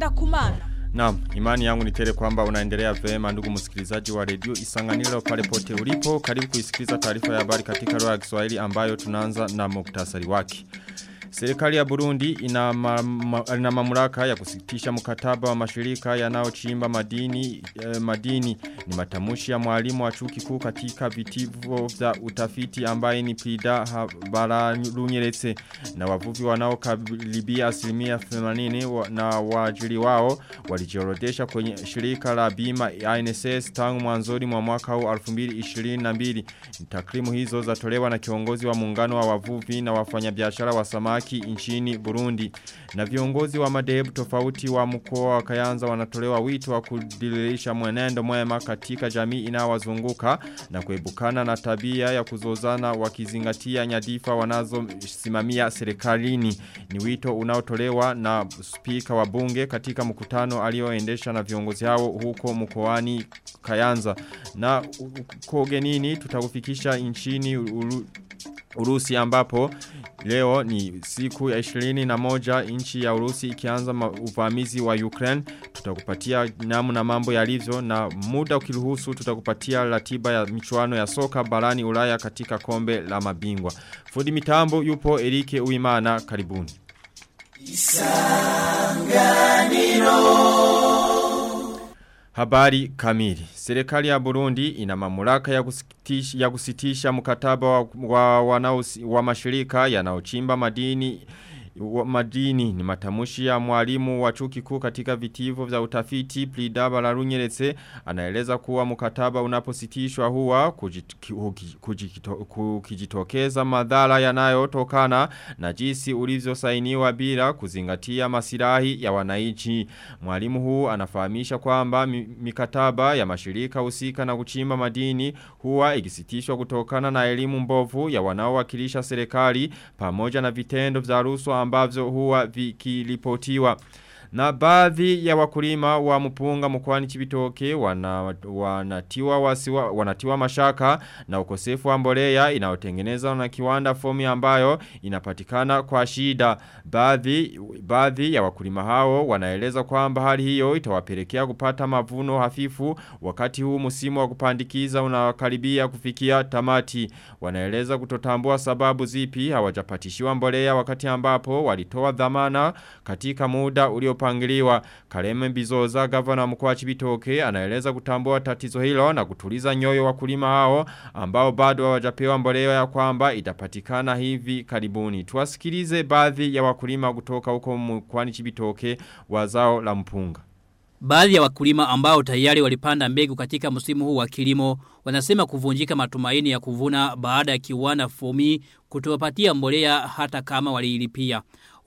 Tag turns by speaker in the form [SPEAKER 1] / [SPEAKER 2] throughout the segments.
[SPEAKER 1] Ngendakumana.
[SPEAKER 2] Naam, imani yangu ni tele kwamba unaendelea vema ndugu msikilizaji wa redio Isanganiro pale pote ulipo. Karibu kuisikiliza taarifa ya habari katika lugha ya Kiswahili ambayo tunaanza na muktasari wake. Serikali ya Burundi ina, ma, ma, mamlaka ya kusitisha mkataba wa mashirika yanayochimba madini eh, madini. Ni matamushi ya mwalimu wa chuo kikuu katika vitivo vya utafiti ambaye ni Pida Bararunyeretse na wavuvi wanaokaribia asilimia 80 wa, na waajiri wao walijiorodesha kwenye shirika la bima INSS tangu mwanzoni mwa mwaka huu 2022 takrimu hizo zatolewa na kiongozi wa muungano wa wavuvi na wafanyabiashara wa samaki samaki nchini Burundi. Na viongozi wa madhehebu tofauti wa mkoa wa Kayanza wanatolewa wito wa kudililisha mwenendo mwema katika jamii inawazunguka na kuebukana na tabia ya kuzozana wakizingatia nyadifa wanazosimamia serikalini. Ni wito unaotolewa na spika wa bunge katika mkutano alioendesha na viongozi hao huko mkoani Kayanza. Na kogenini tutakufikisha nchini Urusi ambapo leo ni siku ya 20 na moja nchi ya Urusi ikianza uvamizi wa Ukraine tutakupatia namu na mambo yalivyo na muda ukiruhusu tutakupatia ratiba ya michuano ya soka barani Ulaya katika kombe la mabingwa. Fundi mitambo yupo Erike Uimana karibuni. Isanganiro Habari kamili. Serikali ya Burundi ina mamlaka ya kusitisha, ya kusitisha mkataba wa, wa, wa, wa mashirika yanayochimba madini madini ni matamushi ya mwalimu wa chuo kikuu katika vitivo vya utafiti Plidaba la Runyeretse anaeleza kuwa mkataba unapositishwa huwa kujitokeza madhara yanayotokana na jinsi ulivyosainiwa bila kuzingatia masilahi ya wananchi. Mwalimu huu anafahamisha kwamba mikataba ya mashirika husika na kuchimba madini huwa ikisitishwa kutokana na elimu mbovu ya wanaowakilisha serikali pamoja na vitendo vya rushwa ambavyo huwa vikilipotiwa. Na baadhi ya wakulima wa mpunga mkwani chibitoke wana, wanatiwa, wasiwa, wanatiwa mashaka na ukosefu wa mbolea inayotengenezwa na kiwanda fomi ambayo inapatikana kwa shida. Baadhi, baadhi ya wakulima hao wanaeleza kwamba hali hiyo itawapelekea kupata mavuno hafifu wakati huu msimu wa kupandikiza unakaribia kufikia tamati. Wanaeleza kutotambua sababu zipi hawajapatishiwa mbolea wakati ambapo walitoa dhamana katika muda ulio uliopangiliwa. Kareme Bizoza gavana wa Chibitoke anaeleza kutambua tatizo hilo na kutuliza nyoyo wakulima hao ambao bado hawajapewa mbolea ya kwamba itapatikana hivi karibuni. Tuwasikilize baadhi ya wakulima kutoka huko mkoani Chibitoke wa zao la mpunga.
[SPEAKER 3] Baadhi ya wakulima ambao tayari walipanda mbegu katika msimu huu wa kilimo wanasema kuvunjika matumaini ya kuvuna baada ya kiwana fomi kutopatia mbolea hata kama waliilipia.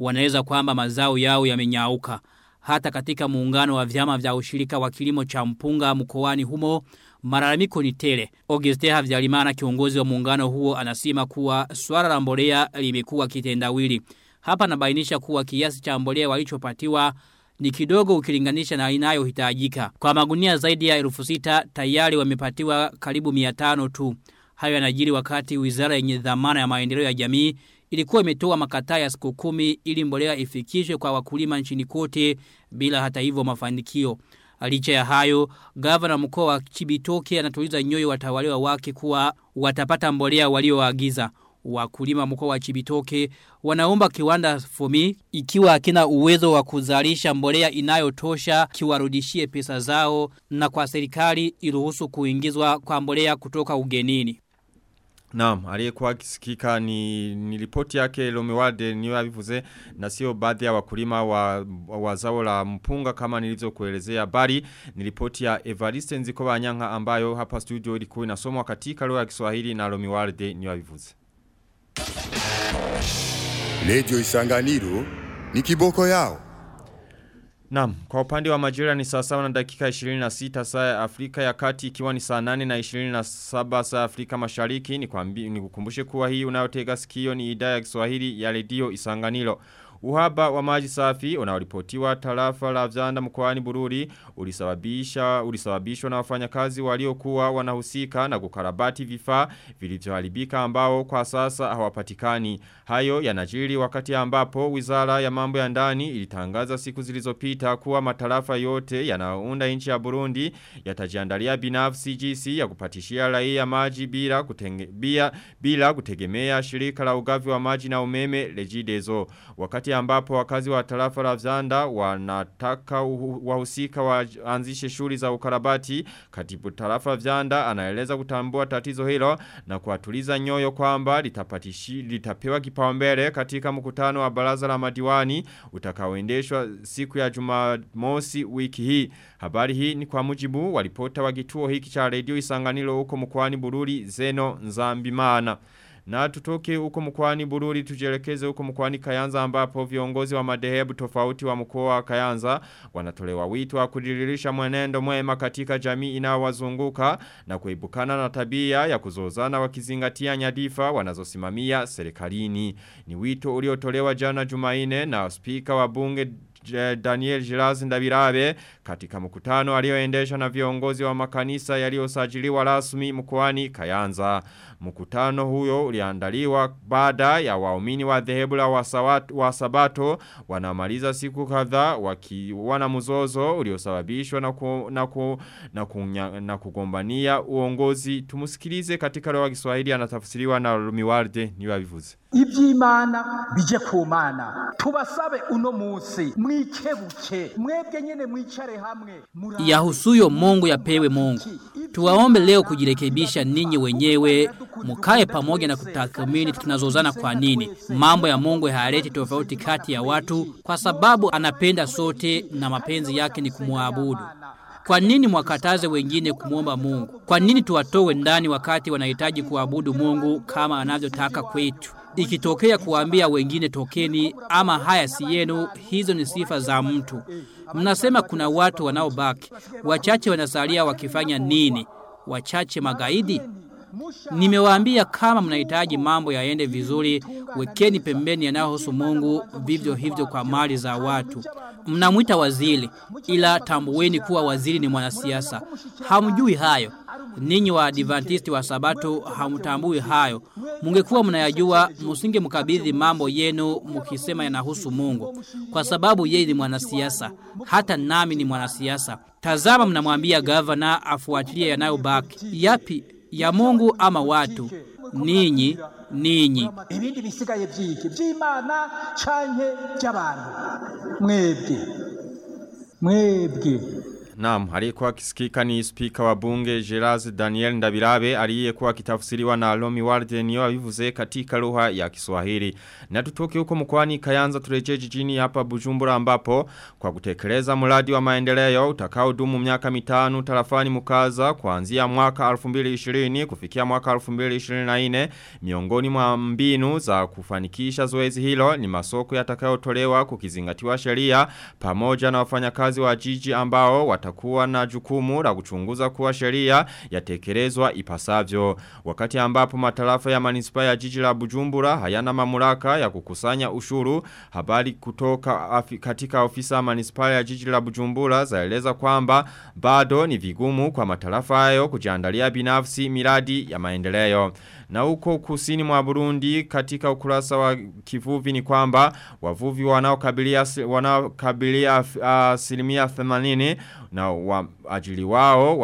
[SPEAKER 3] Wanaweza kwamba mazao yao yamenyauka. Hata katika muungano wa vyama vya ushirika wa kilimo cha mpunga mkoani humo malalamiko ni tele. Auguste Havyarimana kiongozi wa muungano huo anasema kuwa swala la mbolea limekuwa kitendawili. Hapa anabainisha kuwa kiasi cha mbolea walichopatiwa ni kidogo ukilinganisha na inayohitajika. Kwa magunia zaidi ya elfu sita tayari wamepatiwa karibu 500 tu. Hayo yanajiri wakati wizara yenye dhamana ya maendeleo ya jamii ilikuwa imetoa makataa ya siku kumi ili mbolea ifikishwe kwa wakulima nchini kote bila hata hivyo mafanikio. Licha ya hayo, gavana mkoa wa Chibitoke anatuliza nyoyo watawaliwa wake kuwa watapata mbolea walioagiza. Wakulima mkoa wa Chibitoke wanaomba kiwanda Fomi ikiwa hakina uwezo wa kuzalisha mbolea inayotosha kiwarudishie pesa zao na kwa serikali iruhusu kuingizwa kwa mbolea kutoka ugenini.
[SPEAKER 2] Naam, aliyekuwa akisikika ni, ni ripoti yake Lomewade niyo avivuze na sio baadhi ya wakulima wa, wa zao la mpunga kama nilivyokuelezea bali ni ripoti ya Evariste Nzikoba Nyanga ambayo hapa studio ilikuwa inasomwa katika lugha ya Kiswahili na Lomewade niyo avivuze.
[SPEAKER 4] Lejo Isanganiro ni kiboko yao.
[SPEAKER 2] Naam, kwa upande wa majira ni saa sawa na dakika 26 saa ya Afrika ya kati ikiwa ni saa 8 na 27 saa Afrika mashariki ni, kukumbushe kuwa hii unayotega sikio ni idhaa ya Kiswahili ya redio Isanganiro. Uhaba wa maji safi unaoripotiwa tarafa la Vyanda mkoani Bururi ulisababisha ulisababishwa na wafanyakazi waliokuwa wanahusika na kukarabati vifaa vilivyoharibika ambao kwa sasa hawapatikani. Hayo yanajiri wakati ambapo Wizara ya Mambo ya Ndani ilitangaza siku zilizopita kuwa matarafa yote yanayounda nchi ya Burundi yatajiandalia binafsi gc ya kupatishia raia maji bila kutenge, bila, bila kutegemea shirika la ugavi wa maji na umeme Regideso. Wakati ambapo wakazi wa tarafa la Vyanda wanataka wahusika waanzishe shughuli za ukarabati, katibu tarafa Vyanda anaeleza kutambua tatizo hilo na kuwatuliza nyoyo kwamba litapatishi litapewa kipaumbele katika mkutano wa baraza la madiwani utakaoendeshwa siku ya Jumamosi wiki hii. Habari hii ni kwa mujibu wa ripota wa kituo hiki cha redio Isanganiro huko mkoani Bururi Zeno Nzambimana. Na tutoke huko mkwani bururi tujelekeze huko mkwani kayanza ambapo viongozi wa madehebu tofauti wa mkoa wa kayanza wanatolewa wito wa kudiririsha mwenendo mwema katika jamii inayowazunguka na kuibukana na tabia ya kuzozana wakizingatia nyadifa wanazosimamia serikalini. Ni wito uliotolewa jana jumaine na spika wa bunge Daniel Jiraz Ndabirabe katika mkutano alioendesha na viongozi wa makanisa yaliyosajiliwa rasmi mkoani Kayanza. Mkutano huyo uliandaliwa baada ya waumini wa dhehebu la wa Sabato wanamaliza siku kadhaa wakiwa na mzozo uliosababishwa na ku, na ku, na, kunya, na kugombania uongozi. Tumusikilize katika lugha ya Kiswahili anatafsiriwa na Lumiwarde niwabivuze.
[SPEAKER 1] Iby'imana bije ku mana. Tubasabe uno munsi. Mwikebuke mwebwe nyene mwicare hamwe.
[SPEAKER 5] Yahusuyo Mungu yapewe Mungu. Tuwaombe leo kujirekebisha ninyi wenyewe. Mukae pamoja na kutathmini tunazozana kwa nini. Mambo ya Mungu hayaleti tofauti kati ya watu kwa sababu anapenda sote na mapenzi yake ni kumwabudu. Kwa nini mwakataze wengine kumwomba Mungu? Kwa nini tuwatowe ndani wakati wanahitaji kuabudu Mungu kama anavyotaka kwetu? Ikitokea kuambia wengine tokeni ama haya si yenu, hizo ni sifa za mtu. Mnasema kuna watu wanaobaki, wachache wanasalia wakifanya nini? Wachache magaidi? Nimewaambia kama mnahitaji mambo yaende vizuri, wekeni pembeni yanayohusu Mungu, vivyo hivyo kwa mali za watu. Mnamwita waziri, ila tambueni kuwa waziri ni mwanasiasa. Hamjui hayo. Ninyi wa Adventisti wa Sabato hamtambui hayo. Mungekuwa mnayajua, musinge mkabidhi mambo yenu mukisema yanahusu Mungu, kwa sababu yeye ni mwanasiasa. Hata nami ni mwanasiasa. Tazama, mnamwambia gavana afuatilie yanayobaki. Yapi ya Mungu ama watu? Ninyi ninyi
[SPEAKER 1] ibindi bisigaye byiki by'Imana canke by'abantu mwebwe mwebwe
[SPEAKER 2] Naam, aliyekuwa kisikika ni spika wa bunge Gerard Daniel Ndabirabe aliyekuwa kitafsiriwa na Lomi Warden yo abivuze katika lugha ya Kiswahili. Na tutoke huko mkoani Kayanza turejee jijini hapa Bujumbura ambapo kwa kutekeleza mradi wa maendeleo utakaodumu miaka mitano tarafani Mukaza kuanzia mwaka 2020 kufikia mwaka 2024 miongoni mwa mbinu za kufanikisha zoezi hilo ni masoko yatakayotolewa kukizingatiwa sheria pamoja na wafanyakazi wa jiji ambao watakuwa na jukumu la kuchunguza kuwa sheria yatekelezwa ipasavyo. Wakati ambapo matarafa ya manispa ya jiji la Bujumbura hayana mamlaka ya kukusanya ushuru, habari kutoka afi, katika ofisa manispa ya jiji la Bujumbura zaeleza kwamba bado ni vigumu kwa matarafa hayo kujiandalia binafsi miradi ya maendeleo. Na huko kusini mwa Burundi katika ukurasa wa kivuvi ni kwamba wavuvi wanaokabilia wanaokabilia asilimia 80 na waajili wao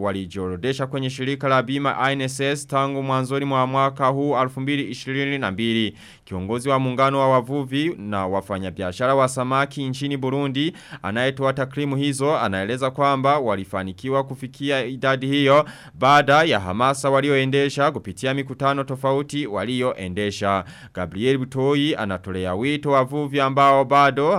[SPEAKER 2] walijiorodesha kwenye shirika la bima INSS tangu mwanzoni mwa mwaka huu 2022. Kiongozi wa muungano wa wavuvi na wafanyabiashara wa samaki nchini Burundi anayetoa takrimu hizo anaeleza kwamba walifanikiwa kufikia idadi hiyo baada ya hamasa walioendesha kupitia mikutano tofauti walioendesha. Gabriel Butoi anatolea wito wavuvi ambao bado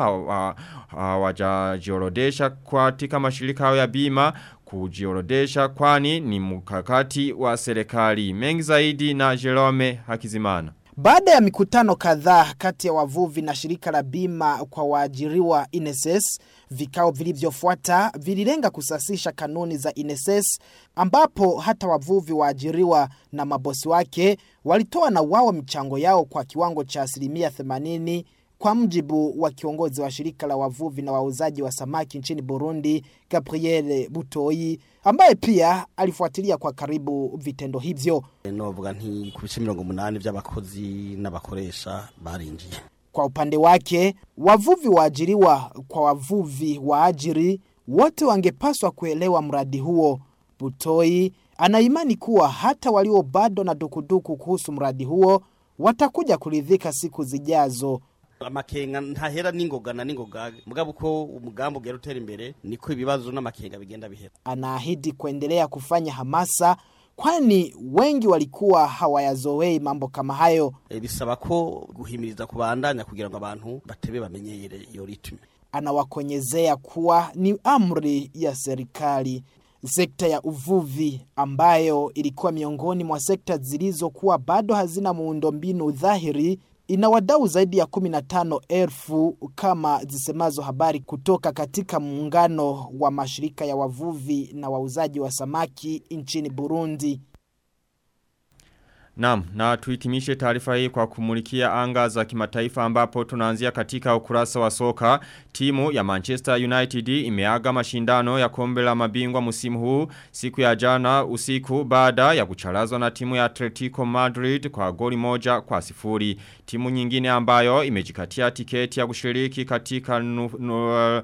[SPEAKER 2] hawajajiorodesha katika mashirika ya bima kujiorodesha kwani ni mkakati wa serikali. Mengi zaidi na Jerome Hakizimana.
[SPEAKER 6] Baada ya mikutano kadhaa kati ya wavuvi na shirika la bima kwa waajiriwa INSS, vikao vilivyofuata vililenga kusasisha kanuni za INSS ambapo hata wavuvi waajiriwa na mabosi wake walitoa na wao michango yao kwa kiwango cha asilimia 80 Kwa mjibu wa kiongozi wa shirika la wavuvi na wauzaji wa samaki nchini Burundi, Gabriel Butoi, ambaye pia alifuatilia kwa karibu vitendo hivyo.
[SPEAKER 7] novuga nti ku bice mirongo munani vy'abakozi n'abakoresha barinjiye
[SPEAKER 6] Kwa upande wake, wavuvi waajiriwa kwa wavuvi waajiri wote wangepaswa kuelewa mradi huo. Butoi anaimani kuwa hata walio bado na dukuduku kuhusu mradi huo watakuja kuridhika siku zijazo.
[SPEAKER 7] Amakenga ntahera n'ingogana n'ingoga mugabo uko umugambo ugera utera imbere niko ibibazo n'amakenga bigenda bihera
[SPEAKER 6] Anaahidi kuendelea kufanya hamasa, kwani wengi walikuwa hawayazoei mambo kama hayo.
[SPEAKER 7] e, bisaba ko guhimiriza kubandanya kugira ngo abantu batebe bamenyere iyo ritme
[SPEAKER 6] Anawakonyezea kuwa ni amri ya serikali. Sekta ya uvuvi ambayo ilikuwa miongoni mwa sekta zilizokuwa bado hazina muundombinu dhahiri ina wadau zaidi ya 15 elfu kama zisemazo habari kutoka katika muungano wa mashirika ya wavuvi na wauzaji wa samaki nchini Burundi.
[SPEAKER 2] Naam, na tuitimishe taarifa hii kwa kumulikia anga za kimataifa ambapo tunaanzia katika ukurasa wa soka. Timu ya Manchester United imeaga mashindano ya kombe la mabingwa msimu huu siku ya jana usiku baada ya kucharazwa na timu ya Atletico Madrid kwa goli moja kwa sifuri. Timu nyingine ambayo imejikatia tiketi ya kushiriki katika nu, nu,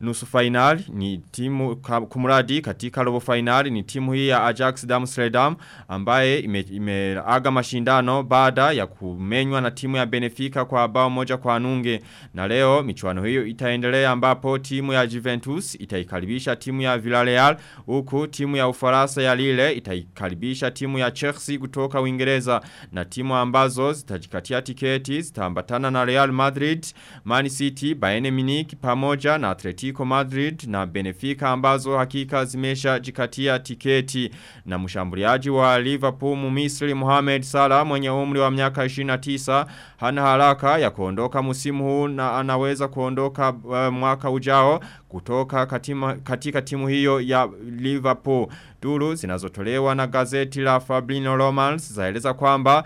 [SPEAKER 2] nusu final ni timu kumradi katika robo final ni timu hii ya Ajax Amsterdam ambaye ime, imeaga mashindano baada ya kumenywa na timu ya Benfica kwa bao moja kwa nunge. Na leo michuano hiyo itaendelea ambapo timu ya Juventus itaikaribisha timu ya Villarreal huku timu ya Ufaransa ya Lille itaikaribisha timu ya Chelsea kutoka Uingereza. Na timu ambazo zitajikatia tiketi zitaambatana na Real Madrid, Man City, Bayern Munich pamoja na Atletico Madrid na Benfica ambazo hakika zimesha jikatia tiketi. Na mshambuliaji wa Liverpool Misri Mohamed Salah mwenye umri wa miaka 29 hana haraka ya kuondoka msimu huu na anaweza kuondoka uh, mwaka ujao kutoka katima, katika timu hiyo ya Liverpool. Duru zinazotolewa na gazeti la Fabrino Romans zaeleza kwamba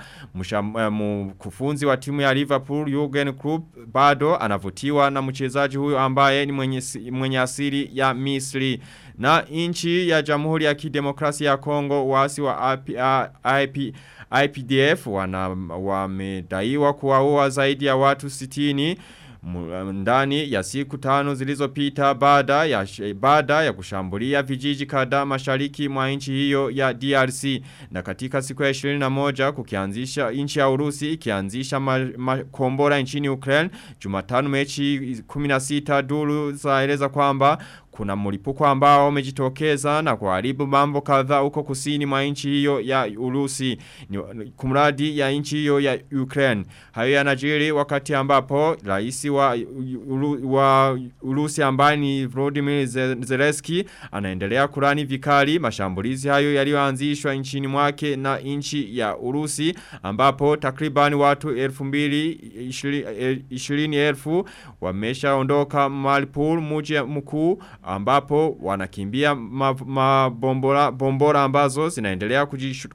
[SPEAKER 2] mkufunzi wa timu ya Liverpool Jurgen Klopp bado anavutiwa na mchezaji huyo ambaye ni mwenye, mwenye asili ya Misri. Na inchi ya Jamhuri ya Kidemokrasia ya Kongo wasi wa IP, IP, IPDF wana wamedaiwa kuwaua zaidi ya watu 60 ndani ya siku tano zilizopita baada ya baada ya kushambulia vijiji kadhaa mashariki mwa nchi hiyo ya DRC na katika siku ya 21 kukianzisha nchi ya Urusi ikianzisha makombora ma, nchini Ukraine Jumatano mechi 16 duru zaeleza kwamba kuna mlipuko ambao umejitokeza na kuharibu mambo kadhaa huko kusini mwa nchi hiyo ya Urusi kumradi ya nchi hiyo ya Ukraine. Hayo yanajiri wakati ambapo rais wa wa Urusi ambaye ni Volodymyr Zelensky anaendelea kurani vikali mashambulizi hayo yaliyoanzishwa nchini mwake na nchi ya Urusi ambapo takriban watu 2020 wameshaondoka Mariupol mji mkuu ambapo wanakimbia mabombora bombora ambazo zinaendelea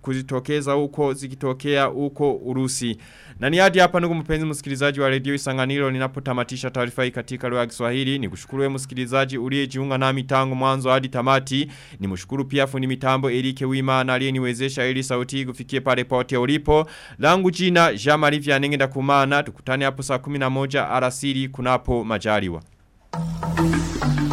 [SPEAKER 2] kuzitokeza huko zikitokea huko Urusi. Na ni hadi hapa ndugu mpenzi msikilizaji wa redio Isanganiro ninapotamatisha taarifa hii katika lugha ya Kiswahili. Nikushukuru wewe msikilizaji uliyejiunga nami tangu mwanzo hadi tamati. Nimshukuru pia fundi mitambo Erike Wimana aliyeniwezesha ili sauti kufikie pale pote ulipo. Langu jina Jean Marie Vianenge ndakumana tukutane hapo saa 11 alasiri kunapo majaliwa. Thank you.